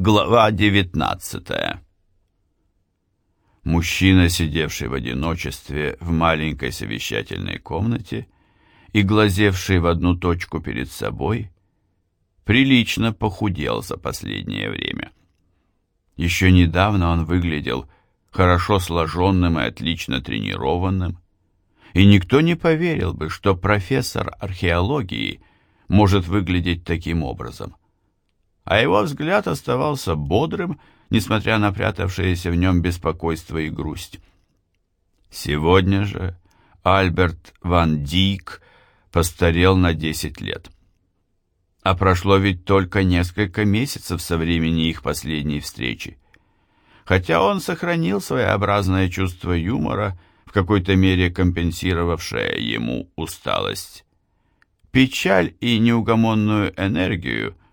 Глава 19 Мужчина, сидевший в одиночестве в маленькой совещательной комнате и глазевший в одну точку перед собой, прилично похудел за последнее время. Еще недавно он выглядел хорошо сложенным и отлично тренированным, и никто не поверил бы, что профессор археологии может выглядеть таким образом а его взгляд оставался бодрым, несмотря на прятавшееся в нем беспокойство и грусть. Сегодня же Альберт Ван Дик постарел на десять лет. А прошло ведь только несколько месяцев со времени их последней встречи. Хотя он сохранил своеобразное чувство юмора, в какой-то мере компенсировавшее ему усталость. Печаль и неугомонную энергию –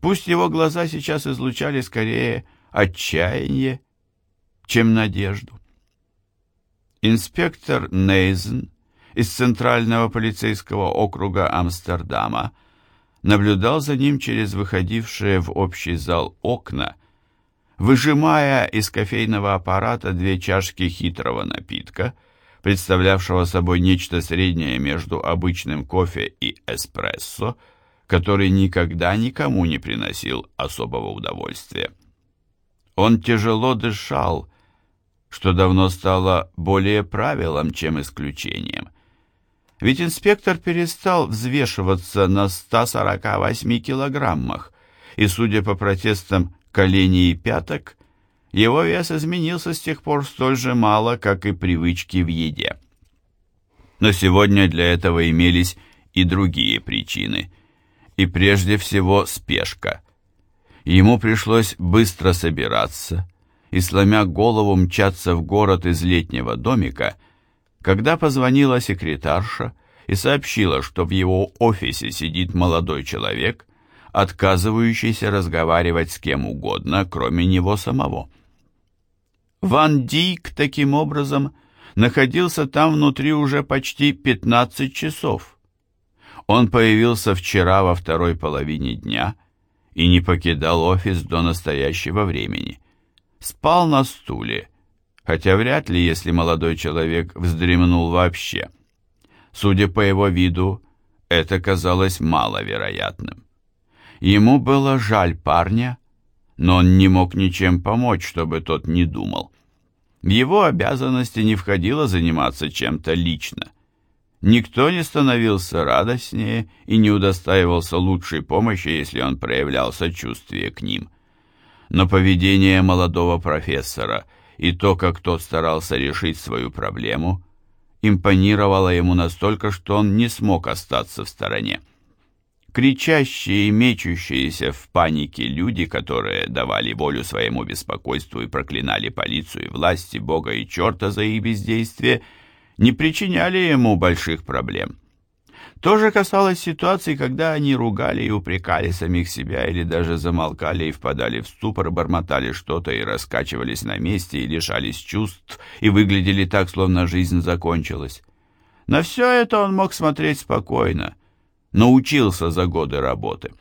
Пусть его глаза сейчас излучали скорее отчаяние, чем надежду. Инспектор Нейзен из Центрального полицейского округа Амстердама наблюдал за ним через выходившие в общий зал окна, выжимая из кофейного аппарата две чашки хитрого напитка, представлявшего собой нечто среднее между обычным кофе и эспрессо, который никогда никому не приносил особого удовольствия. Он тяжело дышал, что давно стало более правилом, чем исключением. Ведь инспектор перестал взвешиваться на 148 килограммах, и, судя по протестам коленей и пяток, его вес изменился с тех пор столь же мало, как и привычки в еде. Но сегодня для этого имелись и другие причины – и прежде всего спешка. Ему пришлось быстро собираться и, сломя голову, мчаться в город из летнего домика, когда позвонила секретарша и сообщила, что в его офисе сидит молодой человек, отказывающийся разговаривать с кем угодно, кроме него самого. Ван Дик таким образом находился там внутри уже почти 15 часов. Он появился вчера во второй половине дня и не покидал офис до настоящего времени. Спал на стуле, хотя вряд ли, если молодой человек вздремнул вообще. Судя по его виду, это казалось маловероятным. Ему было жаль парня, но он не мог ничем помочь, чтобы тот не думал. В его обязанности не входило заниматься чем-то лично – Никто не становился радостнее и не удостаивался лучшей помощи, если он проявлял сочувствие к ним. Но поведение молодого профессора и то, как тот старался решить свою проблему, импонировало ему настолько, что он не смог остаться в стороне. Кричащие и мечущиеся в панике люди, которые давали волю своему беспокойству и проклинали полицию и власти, Бога и черта за их бездействие – не причиняли ему больших проблем. То же касалось ситуаций, когда они ругали и упрекали самих себя или даже замолкали и впадали в ступор, бормотали что-то и раскачивались на месте и лишались чувств и выглядели так, словно жизнь закончилась. На все это он мог смотреть спокойно, научился за годы работы.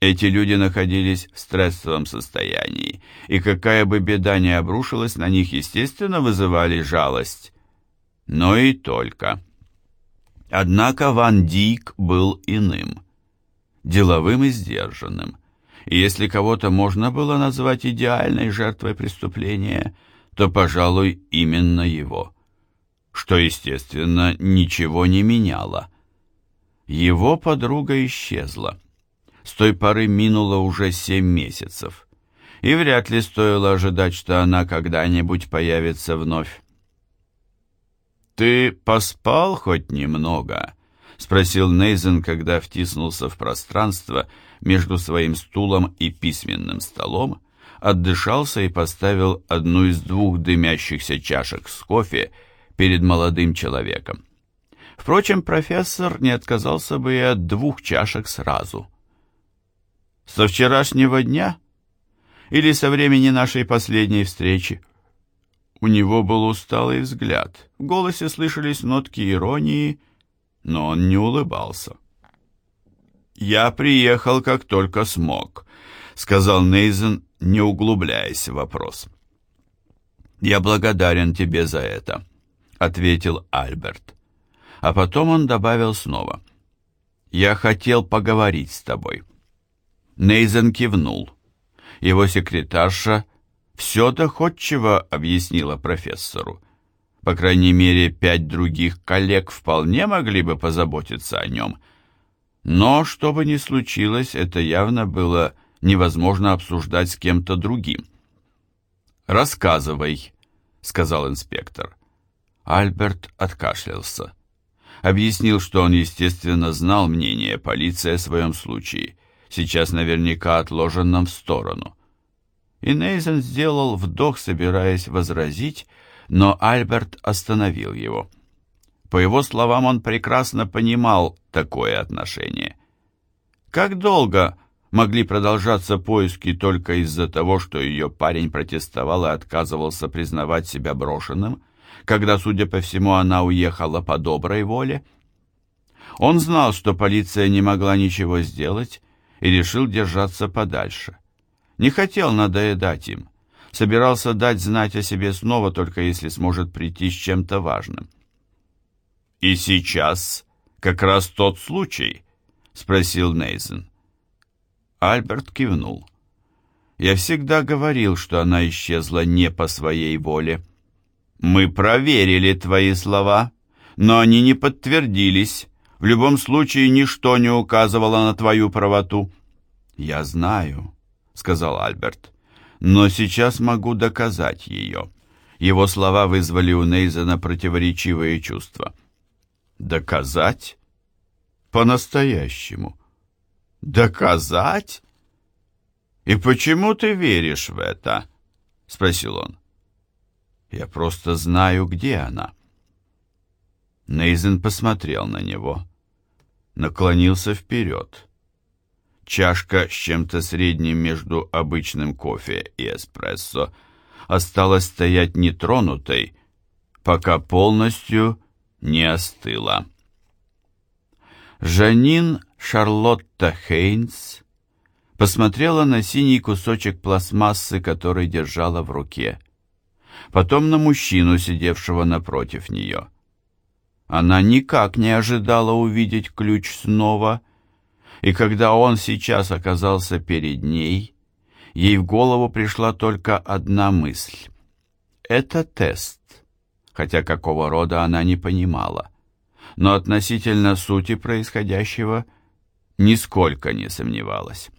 Эти люди находились в стрессовом состоянии, и какая бы беда ни обрушилась на них, естественно, вызывали жалость но и только. Однако Ван Дик был иным, деловым и сдержанным. И если кого-то можно было назвать идеальной жертвой преступления, то, пожалуй, именно его. Что, естественно, ничего не меняло. Его подруга исчезла. С той поры минуло уже семь месяцев. И вряд ли стоило ожидать, что она когда-нибудь появится вновь. «Ты поспал хоть немного?» — спросил Нейзен, когда втиснулся в пространство между своим стулом и письменным столом, отдышался и поставил одну из двух дымящихся чашек с кофе перед молодым человеком. Впрочем, профессор не отказался бы и от двух чашек сразу. «Со вчерашнего дня? Или со времени нашей последней встречи?» У него был усталый взгляд, в голосе слышались нотки иронии, но он не улыбался. «Я приехал, как только смог», — сказал Нейзен, не углубляясь в вопрос. «Я благодарен тебе за это», — ответил Альберт. А потом он добавил снова. «Я хотел поговорить с тобой». Нейзен кивнул. Его секретарша все доходчиво объяснила профессору. По крайней мере, пять других коллег вполне могли бы позаботиться о нем. Но, что бы ни случилось, это явно было невозможно обсуждать с кем-то другим. «Рассказывай», — сказал инспектор. Альберт откашлялся. Объяснил, что он, естественно, знал мнение полиции о своем случае, сейчас наверняка отложенном в сторону. И Нейзен сделал вдох, собираясь возразить, но Альберт остановил его. По его словам, он прекрасно понимал такое отношение. Как долго могли продолжаться поиски только из-за того, что ее парень протестовал и отказывался признавать себя брошенным, когда, судя по всему, она уехала по доброй воле? Он знал, что полиция не могла ничего сделать, и решил держаться подальше. Не хотел надоедать им, собирался дать знать о себе снова, только если сможет прийти с чем-то важным. «И сейчас как раз тот случай?» — спросил Нейсон. Альберт кивнул. «Я всегда говорил, что она исчезла не по своей воле. Мы проверили твои слова, но они не подтвердились. В любом случае, ничто не указывало на твою правоту». «Я знаю», — сказал Альберт, — «но сейчас могу доказать ее». Его слова вызвали у Нейзена противоречивые чувства. «Доказать? По-настоящему?» «Доказать? И почему ты веришь в это?» — спросил он. «Я просто знаю, где она». Нейзен посмотрел на него, наклонился вперед. Чашка с чем-то средним между обычным кофе и эспрессо осталась стоять нетронутой, пока полностью не остыла. Жанин Шарлотта Хейнс посмотрела на синий кусочек пластмассы, который держала в руке. Потом на мужчину, сидевшего напротив нее. Она никак не ожидала увидеть ключ снова, и когда он сейчас оказался перед ней, ей в голову пришла только одна мысль. Это тест, хотя какого рода она не понимала. Но относительно сути происходящего – нисколько не сомневалась.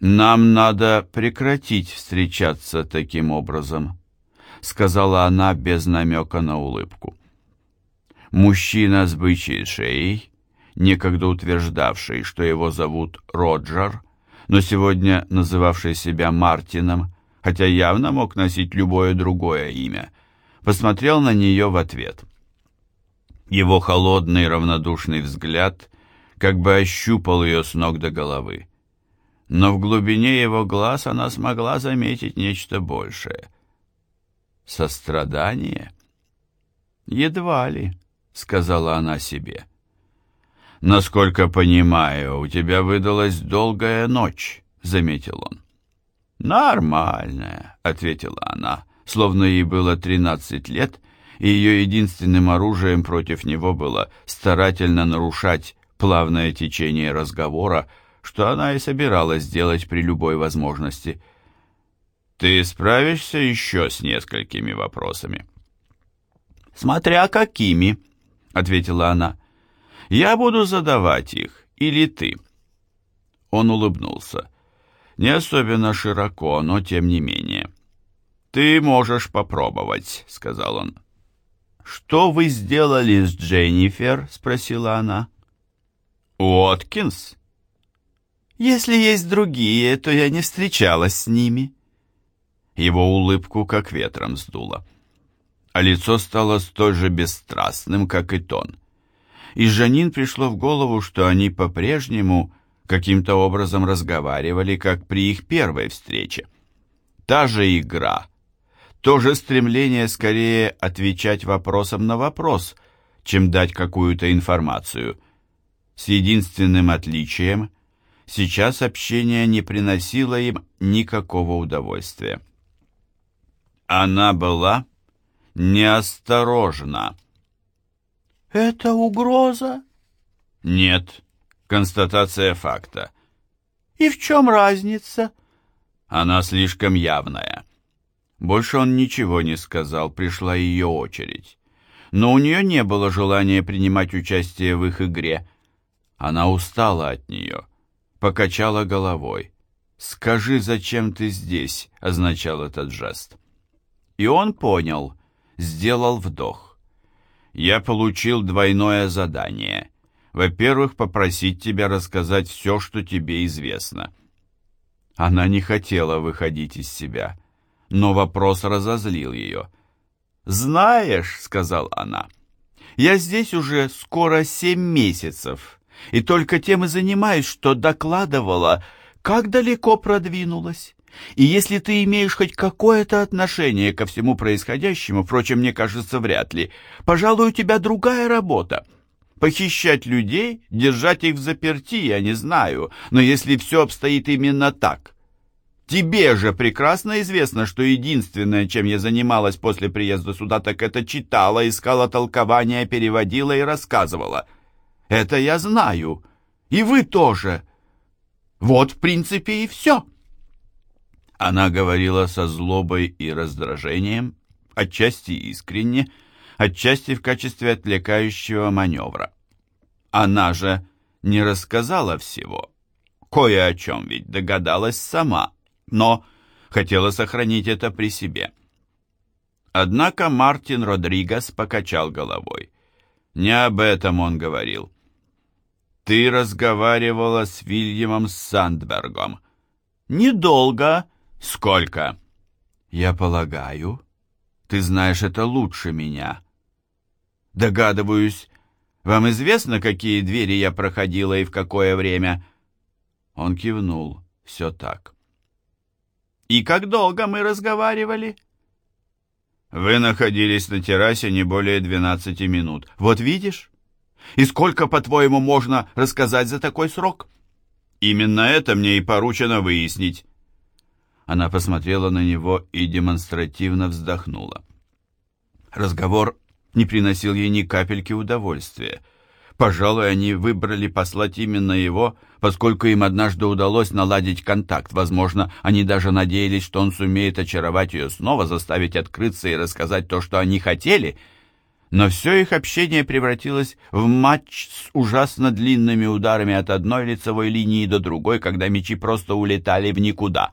«Нам надо прекратить встречаться таким образом», — сказала она без намека на улыбку. Мужчина с бычьей шеей, некогда утверждавший, что его зовут Роджер, но сегодня называвший себя Мартином, хотя явно мог носить любое другое имя, посмотрел на нее в ответ. Его холодный равнодушный взгляд как бы ощупал ее с ног до головы. Но в глубине его глаз она смогла заметить нечто большее. Сострадание? Едва ли, сказала она себе. Насколько понимаю, у тебя выдалась долгая ночь, заметил он. Нормальная, ответила она, словно ей было тринадцать лет, и ее единственным оружием против него было старательно нарушать плавное течение разговора, что она и собиралась сделать при любой возможности. «Ты справишься еще с несколькими вопросами?» «Смотря какими», — ответила она. «Я буду задавать их, или ты?» Он улыбнулся. Не особенно широко, но тем не менее. «Ты можешь попробовать», — сказал он. «Что вы сделали с Дженнифер?» — спросила она. Уоткинс? Если есть другие, то я не встречалась с ними. Его улыбку как ветром сдуло. А лицо стало столь же бесстрастным, как и тон. И Жанин пришло в голову, что они по-прежнему каким-то образом разговаривали, как при их первой встрече. Та же игра, то же стремление скорее отвечать вопросом на вопрос, чем дать какую-то информацию – с единственным отличием, сейчас общение не приносило им никакого удовольствия. Она была неосторожна. «Это угроза?» «Нет, констатация факта». «И в чем разница?» «Она слишком явная». Больше он ничего не сказал, пришла ее очередь. Но у нее не было желания принимать участие в их игре. Она устала от нее, покачала головой. «Скажи, зачем ты здесь?» — означал этот жест. И он понял, сделал вдох. «Я получил двойное задание. Во-первых, попросить тебя рассказать все, что тебе известно». Она не хотела выходить из себя но вопрос разозлил ее. «Знаешь», — сказал она, — «я здесь уже скоро семь месяцев, и только тем и занимаюсь, что докладывала, как далеко продвинулась. И если ты имеешь хоть какое-то отношение ко всему происходящему, впрочем, мне кажется, вряд ли, пожалуй, у тебя другая работа. Похищать людей, держать их в заперти, я не знаю, но если все обстоит именно так, Тебе же прекрасно известно, что единственное, чем я занималась после приезда сюда, так это читала, искала толкования, переводила и рассказывала. Это я знаю. И вы тоже. Вот, в принципе, и все. Она говорила со злобой и раздражением, отчасти искренне, отчасти в качестве отвлекающего маневра. Она же не рассказала всего. Кое о чем ведь догадалась сама но хотела сохранить это при себе. Однако Мартин Родригес покачал головой. Не об этом он говорил. «Ты разговаривала с Вильямом Сандбергом». «Недолго». «Сколько?» «Я полагаю, ты знаешь это лучше меня». «Догадываюсь, вам известно, какие двери я проходила и в какое время?» Он кивнул. «Все так». «И как долго мы разговаривали?» «Вы находились на террасе не более 12 минут. Вот видишь? И сколько, по-твоему, можно рассказать за такой срок?» «Именно это мне и поручено выяснить». Она посмотрела на него и демонстративно вздохнула. Разговор не приносил ей ни капельки удовольствия. Пожалуй, они выбрали послать именно его, поскольку им однажды удалось наладить контакт. Возможно, они даже надеялись, что он сумеет очаровать ее снова, заставить открыться и рассказать то, что они хотели. Но все их общение превратилось в матч с ужасно длинными ударами от одной лицевой линии до другой, когда мячи просто улетали в никуда.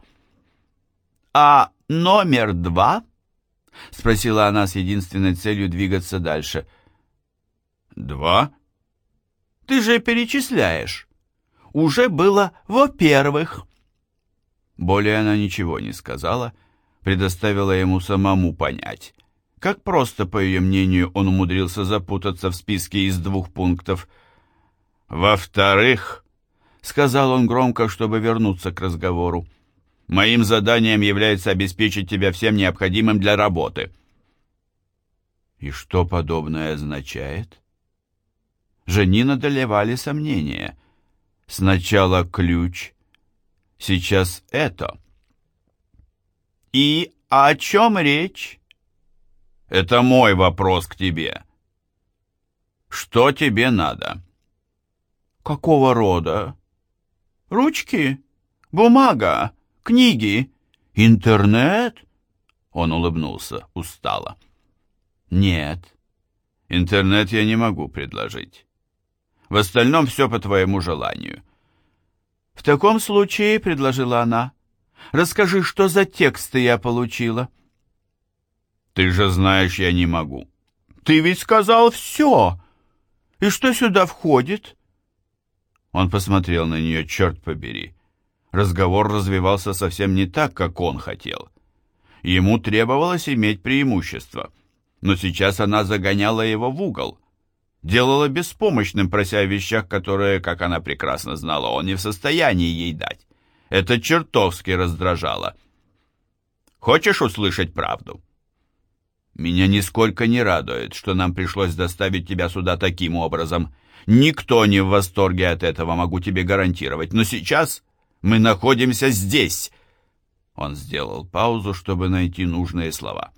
«А номер два?» — спросила она с единственной целью двигаться дальше. «Два?» Ты же перечисляешь. Уже было во-первых. Более она ничего не сказала, предоставила ему самому понять. Как просто, по ее мнению, он умудрился запутаться в списке из двух пунктов. «Во-вторых», — сказал он громко, чтобы вернуться к разговору, «моим заданием является обеспечить тебя всем необходимым для работы». «И что подобное означает?» Женина одолевали сомнения. Сначала ключ, сейчас это. «И о чем речь?» «Это мой вопрос к тебе». «Что тебе надо?» «Какого рода?» «Ручки? Бумага? Книги? Интернет?» Он улыбнулся устало. «Нет, интернет я не могу предложить. В остальном все по твоему желанию». «В таком случае», — предложила она, — «расскажи, что за тексты я получила». «Ты же знаешь, я не могу». «Ты ведь сказал все! И что сюда входит?» Он посмотрел на нее, черт побери. Разговор развивался совсем не так, как он хотел. Ему требовалось иметь преимущество, но сейчас она загоняла его в угол делала беспомощным, прося о вещах, которые, как она прекрасно знала, он не в состоянии ей дать. Это чертовски раздражало. «Хочешь услышать правду?» «Меня нисколько не радует, что нам пришлось доставить тебя сюда таким образом. Никто не в восторге от этого, могу тебе гарантировать. Но сейчас мы находимся здесь». Он сделал паузу, чтобы найти нужные слова.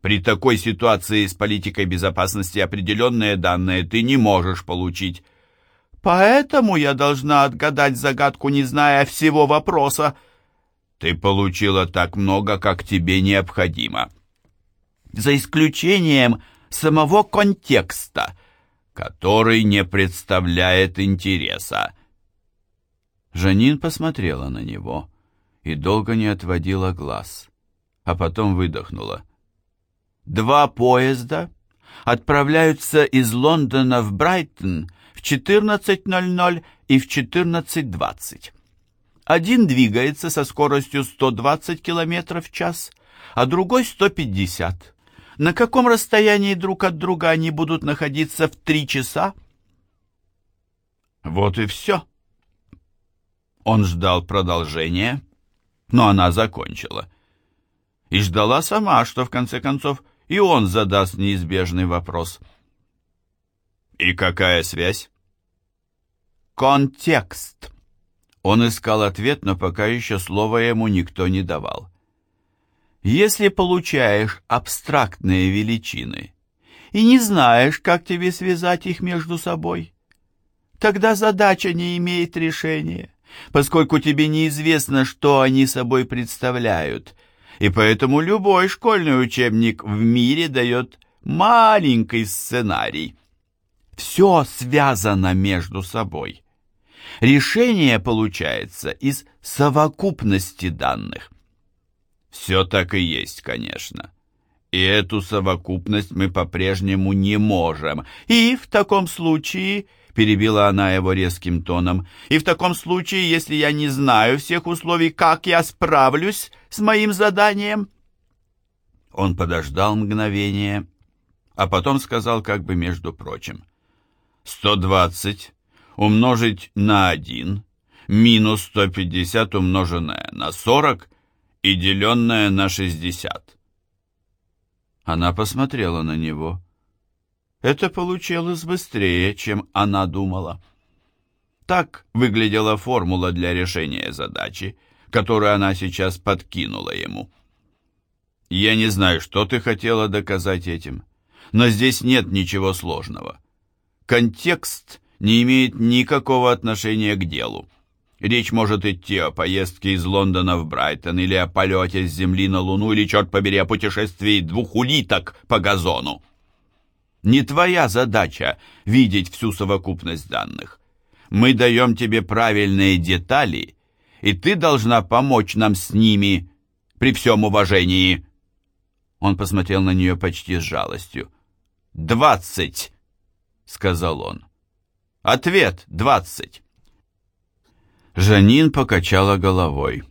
При такой ситуации с политикой безопасности определенные данные ты не можешь получить. Поэтому я должна отгадать загадку, не зная всего вопроса. Ты получила так много, как тебе необходимо. За исключением самого контекста, который не представляет интереса. Жанин посмотрела на него и долго не отводила глаз, а потом выдохнула. «Два поезда отправляются из Лондона в Брайтон в 14.00 и в 14.20. Один двигается со скоростью 120 км в час, а другой 150. На каком расстоянии друг от друга они будут находиться в три часа? Вот и все. Он ждал продолжения, но она закончила. И ждала сама, что в конце концов и он задаст неизбежный вопрос. «И какая связь?» «Контекст». Он искал ответ, но пока еще слова ему никто не давал. «Если получаешь абстрактные величины и не знаешь, как тебе связать их между собой, тогда задача не имеет решения поскольку тебе неизвестно, что они собой представляют, и поэтому любой школьный учебник в мире дает маленький сценарий. Все связано между собой. Решение получается из совокупности данных. Все так и есть, конечно. И эту совокупность мы по-прежнему не можем. И в таком случае перебила она его резким тоном. «И в таком случае, если я не знаю всех условий, как я справлюсь с моим заданием?» Он подождал мгновение, а потом сказал как бы между прочим. «Сто двадцать умножить на один минус сто пятьдесят умноженное на сорок и деленное на шестьдесят». Она посмотрела на него. Это получилось быстрее, чем она думала. Так выглядела формула для решения задачи, которую она сейчас подкинула ему. «Я не знаю, что ты хотела доказать этим, но здесь нет ничего сложного. Контекст не имеет никакого отношения к делу. Речь может идти о поездке из Лондона в Брайтон или о полете с Земли на Луну или, черт побери, о путешествии двух улиток по газону. Не твоя задача видеть всю совокупность данных. Мы даем тебе правильные детали, и ты должна помочь нам с ними при всем уважении. Он посмотрел на нее почти с жалостью. «Двадцать!» — сказал он. «Ответ — двадцать!» Жанин покачала головой,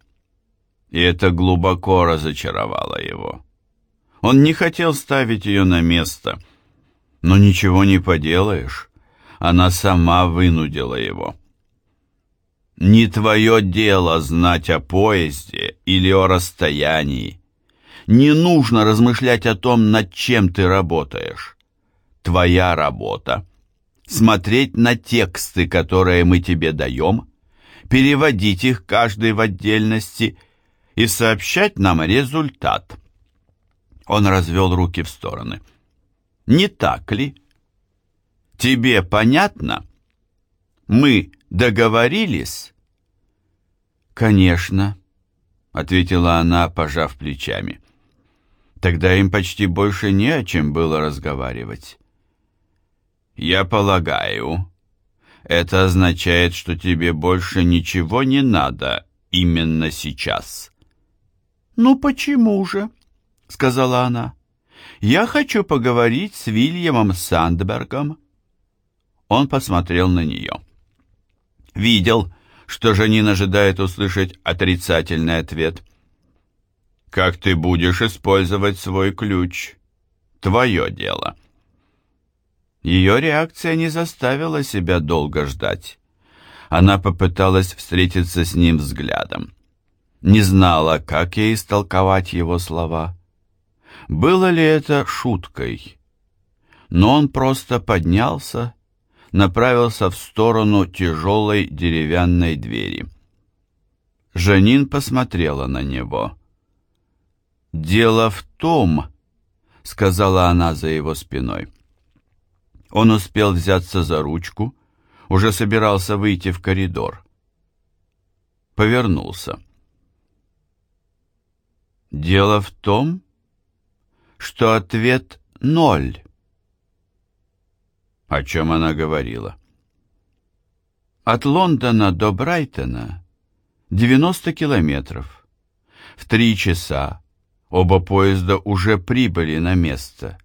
и это глубоко разочаровало его. Он не хотел ставить ее на место — но ничего не поделаешь. Она сама вынудила его. Не твое дело знать о поезде или о расстоянии. Не нужно размышлять о том, над чем ты работаешь. Твоя работа — смотреть на тексты, которые мы тебе даем, переводить их каждый в отдельности и сообщать нам результат. Он развел руки в стороны. — не так ли? Тебе понятно? Мы договорились? Конечно, ответила она, пожав плечами. Тогда им почти больше не о чем было разговаривать. Я полагаю, это означает, что тебе больше ничего не надо именно сейчас. Ну почему же? сказала она. Я хочу поговорить с Вильямом Сандбергом. Он посмотрел на нее. Видел, что Жанин ожидает услышать отрицательный ответ. «Как ты будешь использовать свой ключ? Твое дело». Ее реакция не заставила себя долго ждать. Она попыталась встретиться с ним взглядом. Не знала, как ей истолковать его слова. Было ли это шуткой? Но он просто поднялся, направился в сторону тяжелой деревянной двери. Жанин посмотрела на него. «Дело в том», — сказала она за его спиной. Он успел взяться за ручку, уже собирался выйти в коридор. Повернулся. «Дело в том, что ответ ноль». О чем она говорила? От Лондона до Брайтона 90 километров. В три часа оба поезда уже прибыли на место.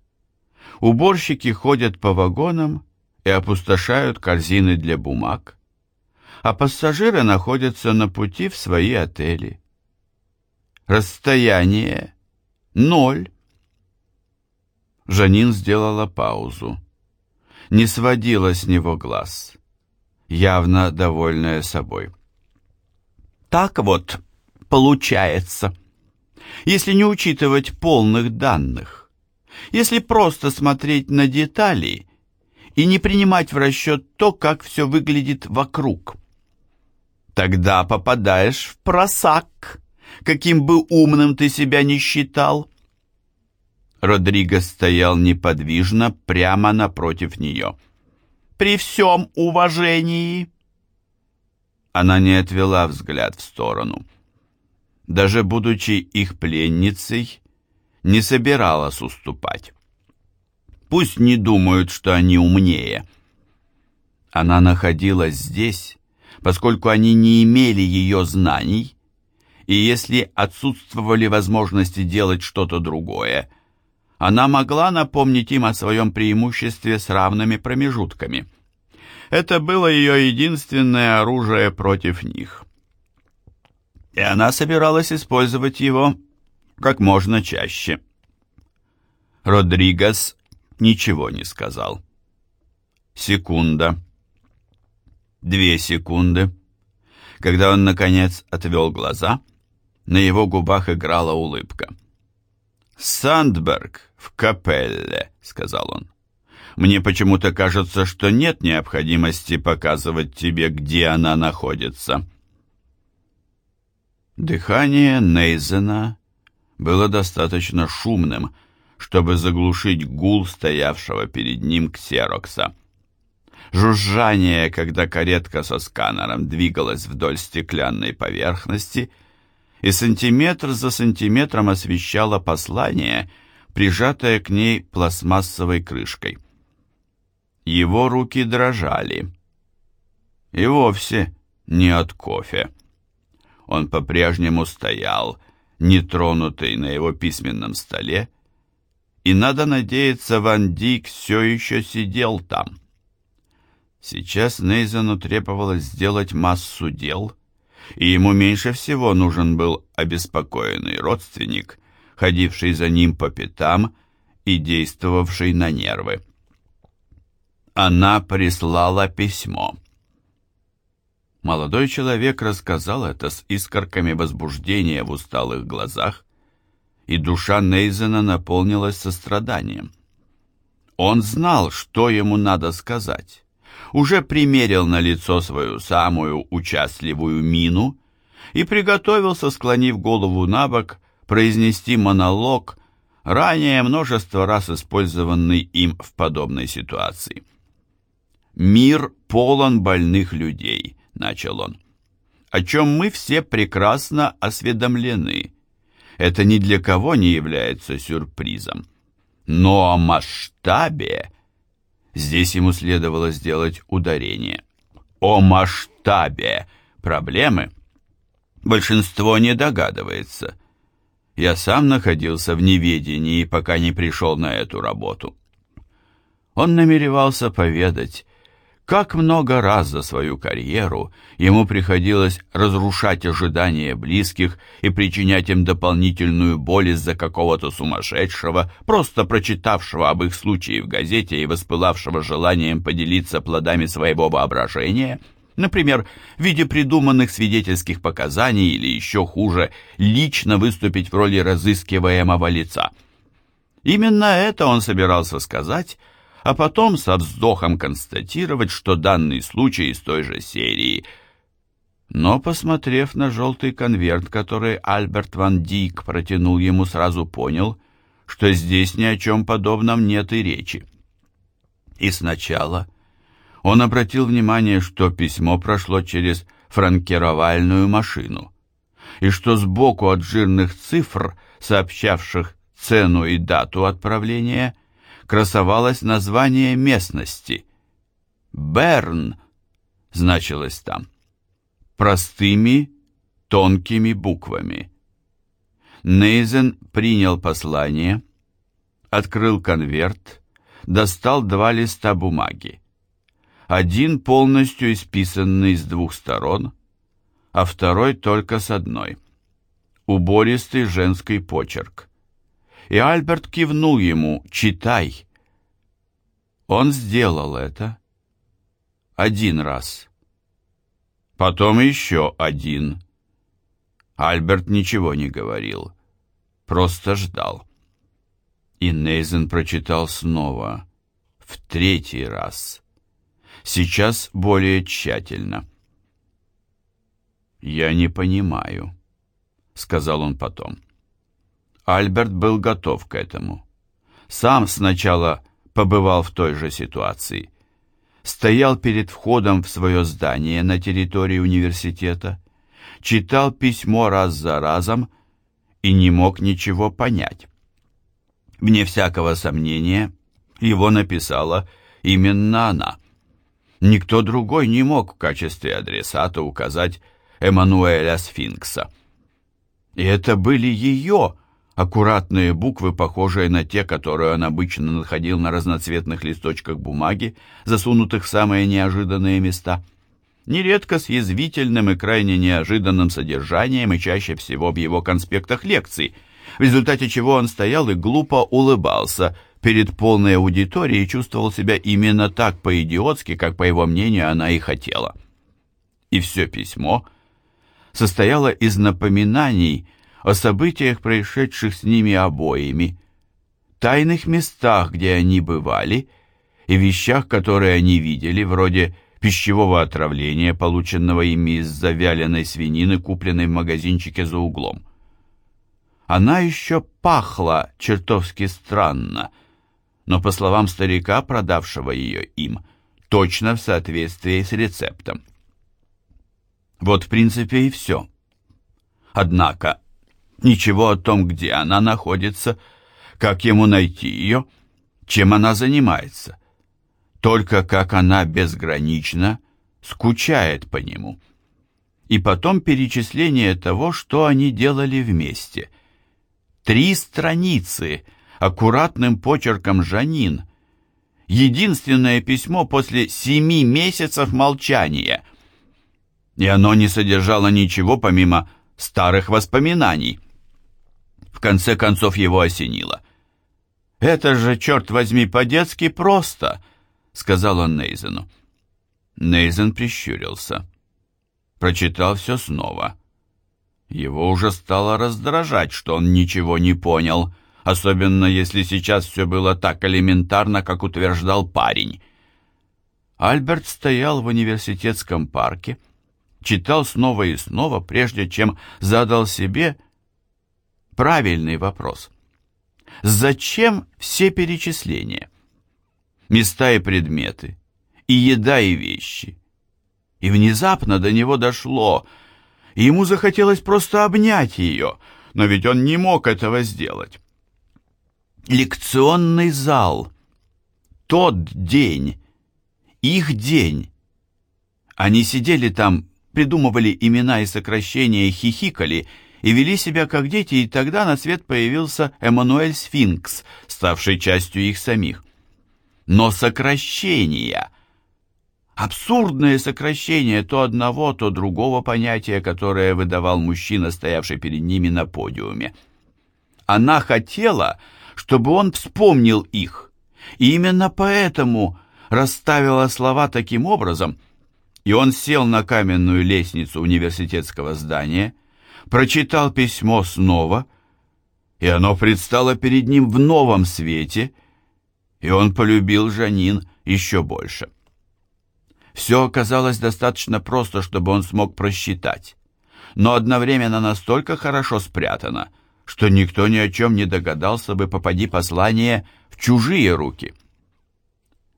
Уборщики ходят по вагонам и опустошают корзины для бумаг, а пассажиры находятся на пути в свои отели. Расстояние ноль. Жанин сделала паузу. Не сводила с него глаз, явно довольная собой. Так вот получается. Если не учитывать полных данных, если просто смотреть на детали и не принимать в расчет то, как все выглядит вокруг, тогда попадаешь в просак, каким бы умным ты себя не считал. Родриго стоял неподвижно прямо напротив нее. «При всем уважении!» Она не отвела взгляд в сторону. Даже будучи их пленницей, не собиралась уступать. Пусть не думают, что они умнее. Она находилась здесь, поскольку они не имели ее знаний, и если отсутствовали возможности делать что-то другое, она могла напомнить им о своем преимуществе с равными промежутками – это было ее единственное оружие против них. И она собиралась использовать его как можно чаще. Родригес ничего не сказал. Секунда. Две секунды. Когда он, наконец, отвел глаза, на его губах играла улыбка. «Сандберг в капелле», — сказал он. Мне почему-то кажется, что нет необходимости показывать тебе, где она находится. Дыхание Нейзена было достаточно шумным, чтобы заглушить гул стоявшего перед ним ксерокса. Жужжание, когда каретка со сканером двигалась вдоль стеклянной поверхности, и сантиметр за сантиметром освещало послание, прижатое к ней пластмассовой крышкой. Его руки дрожали. И вовсе не от кофе. Он по-прежнему стоял, нетронутый на его письменном столе, и, надо надеяться, Ван Дик все еще сидел там. Сейчас Нейзану требовалось сделать массу дел, и ему меньше всего нужен был обеспокоенный родственник, ходивший за ним по пятам и действовавший на нервы. Она прислала письмо. Молодой человек рассказал это с искорками возбуждения в усталых глазах, и душа Нейзена наполнилась состраданием. Он знал, что ему надо сказать. Уже примерил на лицо свою самую участливую мину и приготовился, склонив голову на бок, произнести монолог, ранее множество раз использованный им в подобной ситуации. «Мир полон больных людей», — начал он, — «о чем мы все прекрасно осведомлены. Это ни для кого не является сюрпризом. Но о масштабе...» Здесь ему следовало сделать ударение. «О масштабе проблемы...» Большинство не догадывается. Я сам находился в неведении, пока не пришел на эту работу. Он намеревался поведать, как много раз за свою карьеру ему приходилось разрушать ожидания близких и причинять им дополнительную боль из-за какого-то сумасшедшего, просто прочитавшего об их случае в газете и воспылавшего желанием поделиться плодами своего воображения, например, в виде придуманных свидетельских показаний или еще хуже, лично выступить в роли разыскиваемого лица. Именно это он собирался сказать, а потом со вздохом констатировать, что данный случай из той же серии. Но, посмотрев на желтый конверт, который Альберт Ван Дик протянул ему, сразу понял, что здесь ни о чем подобном нет и речи. И сначала он обратил внимание, что письмо прошло через франкировальную машину, и что сбоку от жирных цифр, сообщавших цену и дату отправления, красовалось название местности. «Берн» значилось там простыми, тонкими буквами. Нейзен принял послание, открыл конверт, достал два листа бумаги. Один полностью исписанный с двух сторон, а второй только с одной. Убористый женский почерк. И Альберт кивнул ему «Читай». Он сделал это один раз. Потом еще один. Альберт ничего не говорил, просто ждал. И Нейзен прочитал снова, в третий раз. Сейчас более тщательно. «Я не понимаю», — сказал он потом. Альберт был готов к этому. Сам сначала побывал в той же ситуации — стоял перед входом в свое здание на территории университета, читал письмо раз за разом и не мог ничего понять. Вне всякого сомнения, его написала именно она. Никто другой не мог в качестве адресата указать Эммануэля Сфинкса. И это были ее аккуратные буквы, похожие на те, которые он обычно находил на разноцветных листочках бумаги, засунутых в самые неожиданные места. Нередко с язвительным и крайне неожиданным содержанием и чаще всего в его конспектах лекций, в результате чего он стоял и глупо улыбался перед полной аудиторией и чувствовал себя именно так по-идиотски, как, по его мнению, она и хотела. И все письмо состояло из напоминаний, о событиях, происшедших с ними обоими, тайных местах, где они бывали, и вещах, которые они видели, вроде пищевого отравления, полученного ими из-за вяленой свинины, купленной в магазинчике за углом. Она еще пахла чертовски странно, но, по словам старика, продавшего ее им, точно в соответствии с рецептом. Вот, в принципе, и все. Однако ничего о том, где она находится, как ему найти ее, чем она занимается. Только как она безгранично скучает по нему. И потом перечисление того, что они делали вместе. Три страницы, аккуратным почерком Жанин. Единственное письмо после семи месяцев молчания. И оно не содержало ничего помимо старых воспоминаний. В конце концов его осенило. «Это же, черт возьми, по-детски просто», — сказал он Нейзену. Нейзен прищурился. Прочитал все снова. Его уже стало раздражать, что он ничего не понял, особенно если сейчас все было так элементарно, как утверждал парень. Альберт стоял в университетском парке, читал снова и снова, прежде чем задал себе правильный вопрос. Зачем все перечисления? Места и предметы, и еда и вещи. И внезапно до него дошло, и ему захотелось просто обнять ее, но ведь он не мог этого сделать. Лекционный зал. Тот день. Их день. Они сидели там, придумывали имена и сокращения, хихикали и вели себя как дети, и тогда на свет появился Эммануэль Сфинкс, ставший частью их самих. Но сокращения, абсурдное сокращение то одного, то другого понятия, которое выдавал мужчина, стоявший перед ними на подиуме. Она хотела, чтобы он вспомнил их, и именно поэтому расставила слова таким образом, и он сел на каменную лестницу университетского здания, прочитал письмо снова, и оно предстало перед ним в новом свете, и он полюбил Жанин еще больше. Все оказалось достаточно просто, чтобы он смог просчитать, но одновременно настолько хорошо спрятано, что никто ни о чем не догадался бы, попади послание в чужие руки.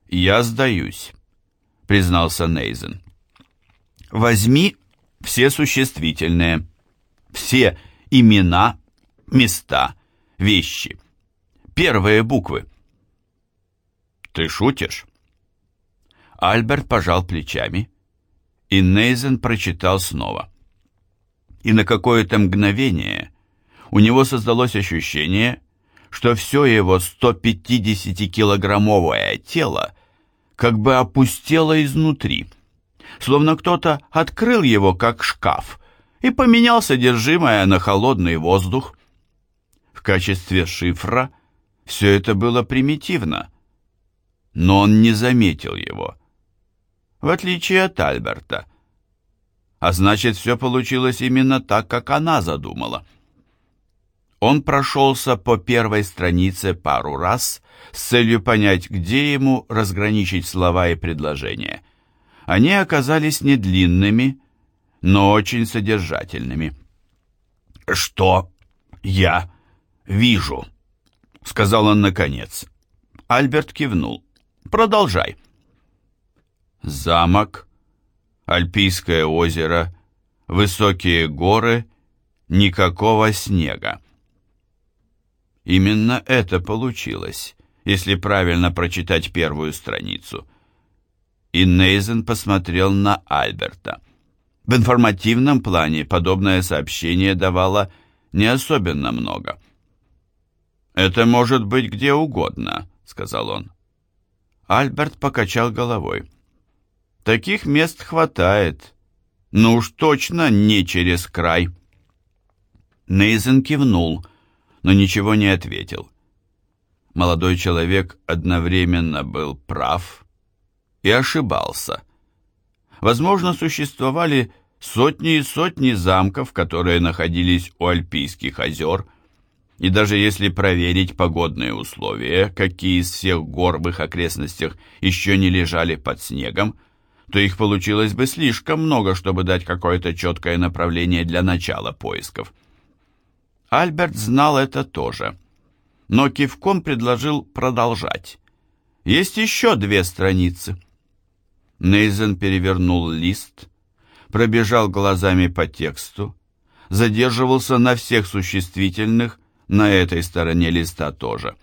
«Я сдаюсь», — признался Нейзен. «Возьми все существительные, все имена, места, вещи, первые буквы». «Ты шутишь?» Альберт пожал плечами, и Нейзен прочитал снова. И на какое-то мгновение у него создалось ощущение, что все его 150-килограммовое тело как бы опустело изнутри, словно кто-то открыл его как шкаф и поменял содержимое на холодный воздух. В качестве шифра все это было примитивно, но он не заметил его в отличие от Альберта. А значит, все получилось именно так, как она задумала. Он прошелся по первой странице пару раз с целью понять, где ему разграничить слова и предложения. Они оказались не длинными, но очень содержательными. «Что я вижу?» — сказал он наконец. Альберт кивнул. «Продолжай». Замок, Альпийское озеро, высокие горы, никакого снега. Именно это получилось, если правильно прочитать первую страницу. И Нейзен посмотрел на Альберта. В информативном плане подобное сообщение давало не особенно много. «Это может быть где угодно», — сказал он. Альберт покачал головой. Таких мест хватает. Ну уж точно не через край. Нейзен кивнул, но ничего не ответил. Молодой человек одновременно был прав и ошибался. Возможно, существовали сотни и сотни замков, которые находились у Альпийских озер, и даже если проверить погодные условия, какие из всех гор в их окрестностях еще не лежали под снегом, то их получилось бы слишком много, чтобы дать какое-то четкое направление для начала поисков. Альберт знал это тоже, но кивком предложил продолжать. Есть еще две страницы. Нейзен перевернул лист, пробежал глазами по тексту, задерживался на всех существительных, на этой стороне листа тоже.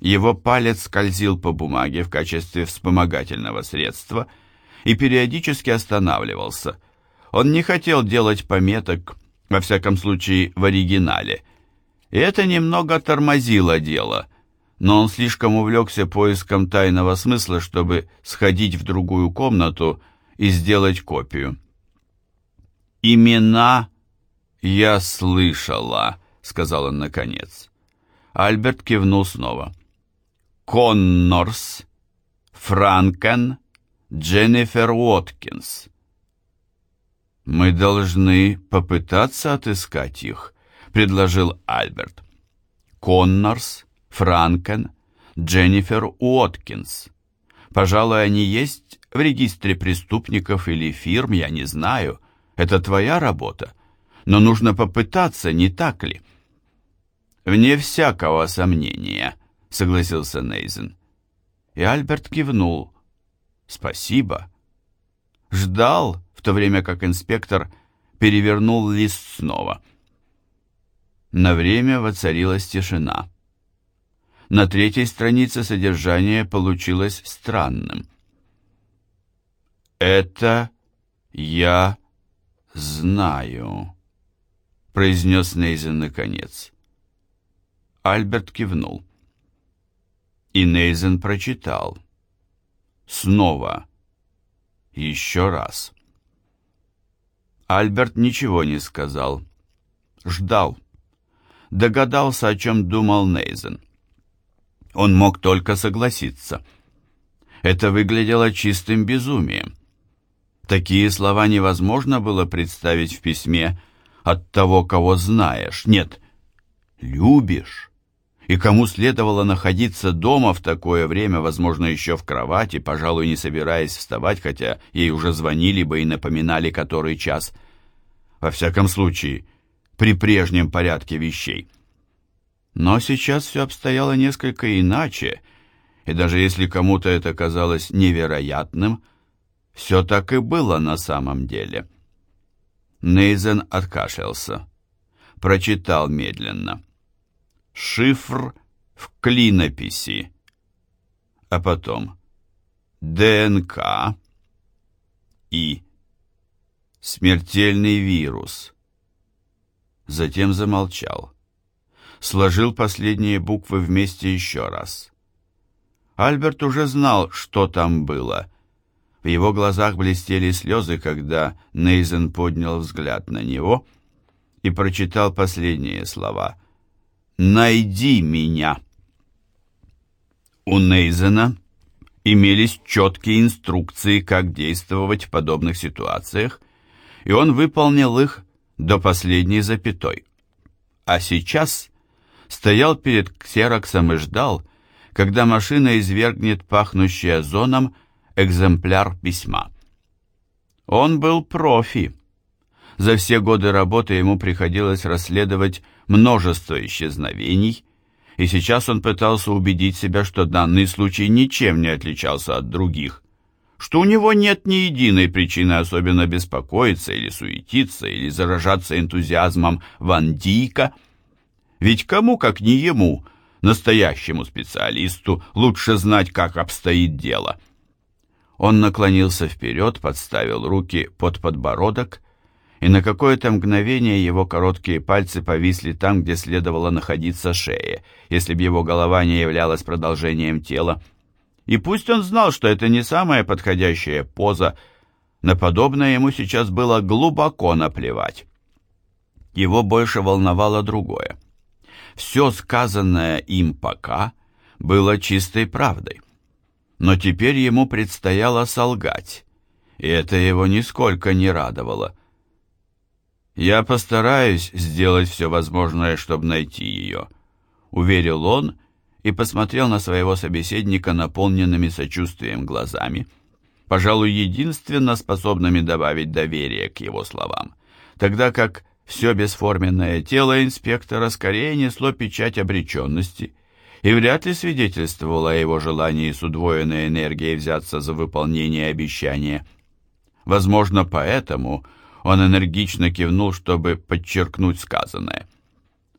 Его палец скользил по бумаге в качестве вспомогательного средства – и периодически останавливался. Он не хотел делать пометок, во всяком случае в оригинале. И это немного тормозило дело, но он слишком увлекся поиском тайного смысла, чтобы сходить в другую комнату и сделать копию. «Имена я слышала», — сказал он наконец. Альберт кивнул снова. «Коннорс, Франкен, Дженнифер Уоткинс. «Мы должны попытаться отыскать их», — предложил Альберт. «Коннорс, Франкен, Дженнифер Уоткинс. Пожалуй, они есть в регистре преступников или фирм, я не знаю. Это твоя работа. Но нужно попытаться, не так ли?» «Вне всякого сомнения», — согласился Нейзен. И Альберт кивнул, «Спасибо». Ждал, в то время как инспектор перевернул лист снова. На время воцарилась тишина. На третьей странице содержание получилось странным. «Это я знаю», — произнес Нейзен наконец. Альберт кивнул. И Нейзен прочитал снова, еще раз. Альберт ничего не сказал. Ждал. Догадался, о чем думал Нейзен. Он мог только согласиться. Это выглядело чистым безумием. Такие слова невозможно было представить в письме от того, кого знаешь. Нет, любишь и кому следовало находиться дома в такое время, возможно, еще в кровати, пожалуй, не собираясь вставать, хотя ей уже звонили бы и напоминали который час. Во всяком случае, при прежнем порядке вещей. Но сейчас все обстояло несколько иначе, и даже если кому-то это казалось невероятным, все так и было на самом деле. Нейзен откашлялся. Прочитал медленно. Шифр в клинописи. А потом ДНК и смертельный вирус. Затем замолчал. Сложил последние буквы вместе еще раз. Альберт уже знал, что там было. В его глазах блестели слезы, когда Нейзен поднял взгляд на него и прочитал последние слова — «Найди меня». У Нейзена имелись четкие инструкции, как действовать в подобных ситуациях, и он выполнил их до последней запятой. А сейчас стоял перед ксероксом и ждал, когда машина извергнет пахнущий озоном экземпляр письма. Он был профи. За все годы работы ему приходилось расследовать множество исчезновений, и сейчас он пытался убедить себя, что данный случай ничем не отличался от других, что у него нет ни единой причины особенно беспокоиться или суетиться, или заражаться энтузиазмом Ван Дийка. Ведь кому, как не ему, настоящему специалисту, лучше знать, как обстоит дело. Он наклонился вперед, подставил руки под подбородок и на какое-то мгновение его короткие пальцы повисли там, где следовало находиться шея, если бы его голова не являлась продолжением тела. И пусть он знал, что это не самая подходящая поза, на подобное ему сейчас было глубоко наплевать. Его больше волновало другое. Все сказанное им пока было чистой правдой. Но теперь ему предстояло солгать, и это его нисколько не радовало – «Я постараюсь сделать все возможное, чтобы найти ее», — уверил он и посмотрел на своего собеседника наполненными сочувствием глазами, пожалуй, единственно способными добавить доверие к его словам, тогда как все бесформенное тело инспектора скорее несло печать обреченности и вряд ли свидетельствовало о его желании с удвоенной энергией взяться за выполнение обещания. Возможно, поэтому он энергично кивнул, чтобы подчеркнуть сказанное.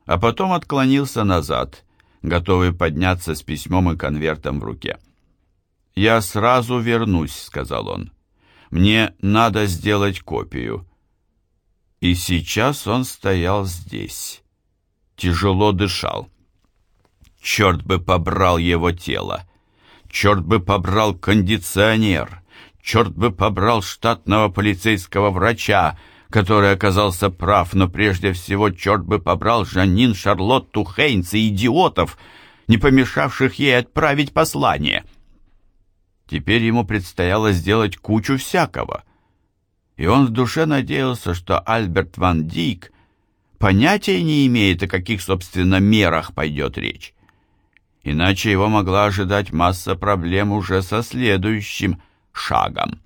А потом отклонился назад, готовый подняться с письмом и конвертом в руке. «Я сразу вернусь», — сказал он. «Мне надо сделать копию». И сейчас он стоял здесь. Тяжело дышал. Черт бы побрал его тело! Черт бы побрал кондиционер! Черт бы побрал штатного полицейского врача, который оказался прав, но прежде всего черт бы побрал Жанин Шарлотту Хейнс и идиотов, не помешавших ей отправить послание. Теперь ему предстояло сделать кучу всякого. И он в душе надеялся, что Альберт Ван Дик понятия не имеет, о каких, собственно, мерах пойдет речь. Иначе его могла ожидать масса проблем уже со следующим шагом.